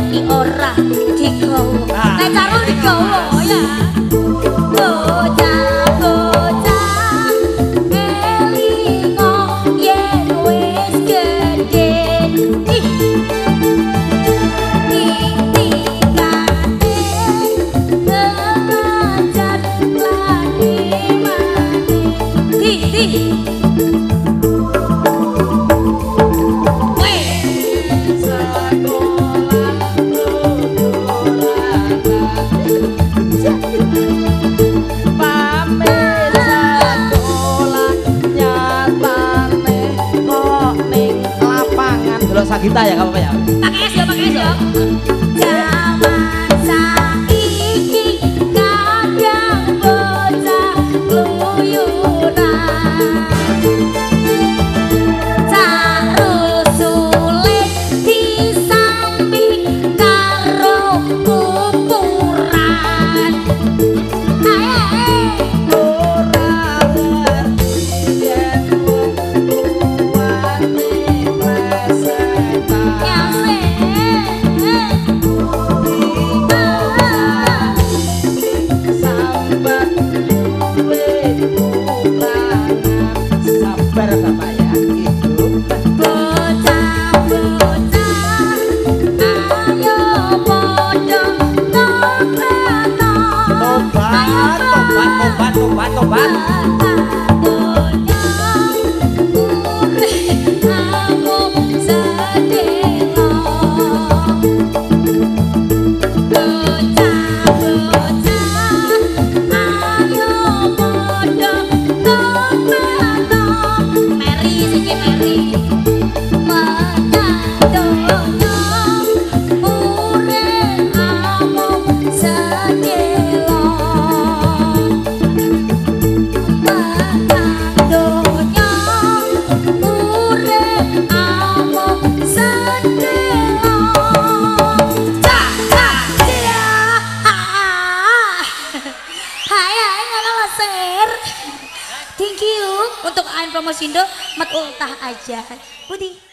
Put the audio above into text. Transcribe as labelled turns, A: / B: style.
A: ati ora digawa. Kita ya kamu ya.
B: Pakai es ya, pakai es ya.
A: tobat untuk Ain Promosindo mat ultah aja. Budi.